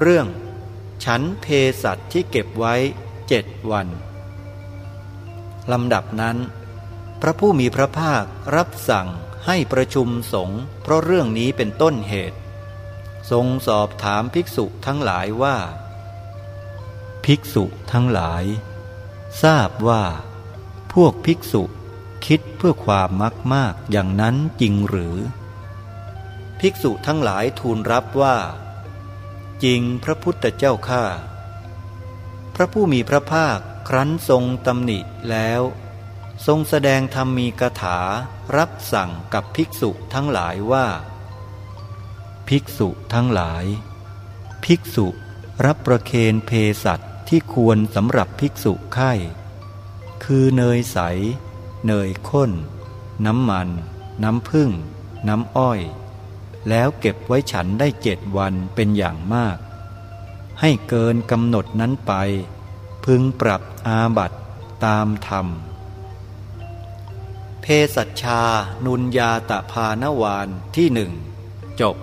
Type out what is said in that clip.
เรื่อง ฉันเพสัตที่เก็บไว้เจ็ดวันลำดับนั้น พระผู้มีพระภาครับสั่งให้ประชุมสงฆ์เพราะเรื่องนี้เป็นต้นเหตุ ทรงสอบถามภิกษุทั้งหลายว่า ภิกษุทั้งหลาย ทราบว่า พวกภิกษุคิดเพื่อความมักมากอย่างนั้นจริงหรือ ภิกษุทั้งหลายทูลรับว่า จริงพระพุทธเจ้าข้าพระผู้มีพระภาคครั้นทรงตำหนิแล้ว ทรงแสดงธรรมมีกถารับสั่งกับภิกษุทั้งหลายว่า ภิกษุทั้งหลาย ภิกษุรับประเคนเพสัตที่ควรสำหรับภิกษุไข้คือเนยใส เนยข้น น้ำมัน น้ำพึ่งน้ำอ้อย แล้วเก็บไว้ฉันได้เจ็ดวันเป็นอย่างมาก ให้เกินกำหนดนั้นไป พึงปรับอาบัตตามธรรม เพสัชชา นุญญาตะพานวานที่หนึ่งจบ